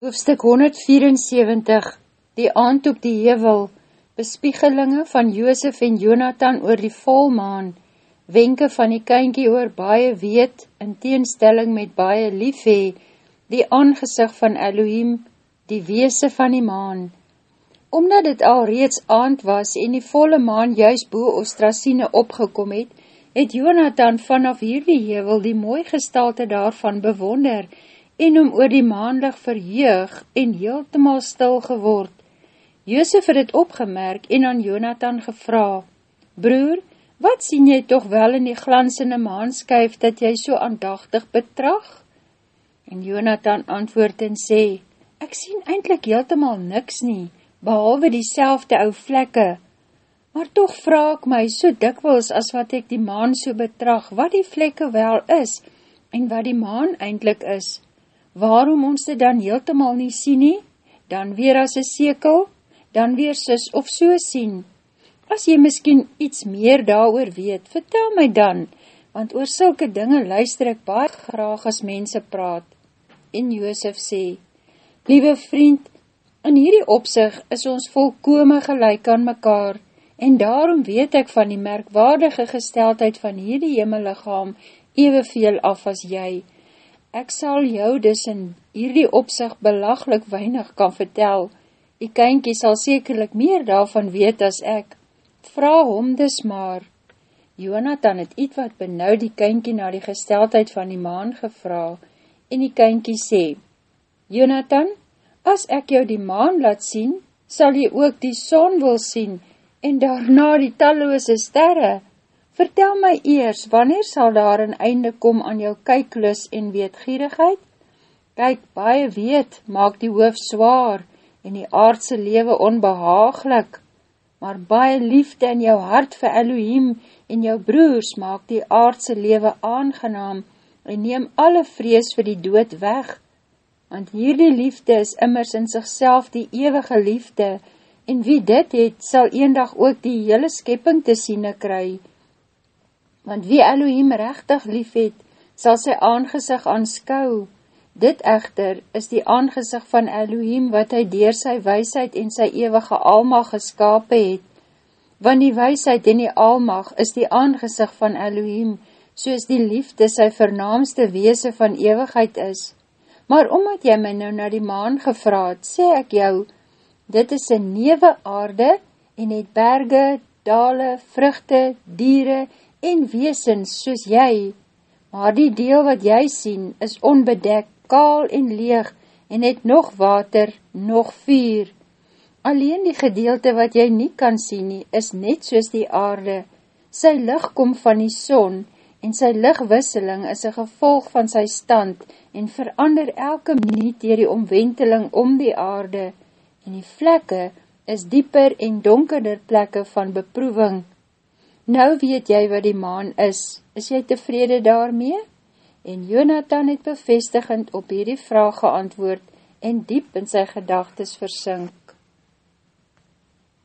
Hoofstuk 174 Die aand op die hevel Bespiegelinge van Joosef en Jonathan oor die volmaan Wenke van die kynkie oor baie weet in teenstelling met baie liefhee Die aangezig van Elohim Die weese van die maan. Omdat het al reeds aand was en die volle maan juist boe Ostrasine opgekom het het Jonathan vanaf hierdie hevel die mooi gestalte daarvan bewonder en en om oor die maandig verheug en heeltemaal stil geword. Joosef het het opgemerk en aan Jonathan gevra, Broer, wat sien jy toch wel in die glansende maanskuif dat jy so aandachtig betrag? En Jonathan antwoord en sê, Ek sien eindelijk heeltemaal niks nie, behalwe die selfde ou vlekke, maar toch vraag my so dikwils as wat ek die maan so betrag, wat die vlekke wel is, en wat die maan eindelijk is waarom ons dit dan heeltemaal nie sien nie, dan weer as een sekel, dan weer sis of so sien. As jy miskien iets meer daar weet, vertel my dan, want oor sulke dinge luister ek baie graag as mense praat. En Joosef sê, Liewe vriend, in hierdie opzicht is ons volkome gelijk aan mekaar, en daarom weet ek van die merkwaardige gesteldheid van hierdie hemellichaam evenveel af as jy, Ek sal jou dus in hierdie opzicht belaglik weinig kan vertel. Die kynkie sal sekerlik meer daarvan weet as ek. Vra hom dus maar. Jonathan het iets wat benauw die kynkie na die gesteldheid van die maan gevra en die kynkie sê, Jonathan, as ek jou die maan laat sien, sal jy ook die son wil sien en daarna die talloose sterre. Vertel my eers, wanneer sal daar een einde kom aan jou kyklus en weetgierigheid? Kyk, baie weet, maak die hoofd zwaar en die aardse lewe onbehaaglik, maar baie liefde in jou hart vir Elohim en jou broers maak die aardse lewe aangenaam en neem alle vrees vir die dood weg, want hierdie liefde is immers in sigself die ewige liefde, en wie dit het, sal eendag ook die hele skepping te siene kry, want wie Elohim rechtig lief het, sal sy aangezig aanskou. Dit echter is die aangezig van Elohim wat hy dier sy weisheid en sy ewige almag geskape het. Want die weisheid en die almag is die aangezig van Elohim, soos die liefde sy vernaamste weese van ewigheid is. Maar omdat jy my nou na die maan gevraad, sê ek jou, dit is een newe aarde en het berge, dale, vruchte, diere en weesens soos jy, maar die deel wat jy sien is onbedek, kaal en leeg en het nog water, nog vuur. Alleen die gedeelte wat jy nie kan sien nie, is net soos die aarde. Sy licht kom van die son en sy lichtwisseling is een gevolg van sy stand en verander elke minuut dier die omwenteling om die aarde en die vlekke is dieper en donkerder plekke van beproeving. Nou weet jy wat die maan is, is jy tevrede daarmee? En Jonathan het bevestigend op hierdie vraag geantwoord en diep in sy gedagtes versinkd.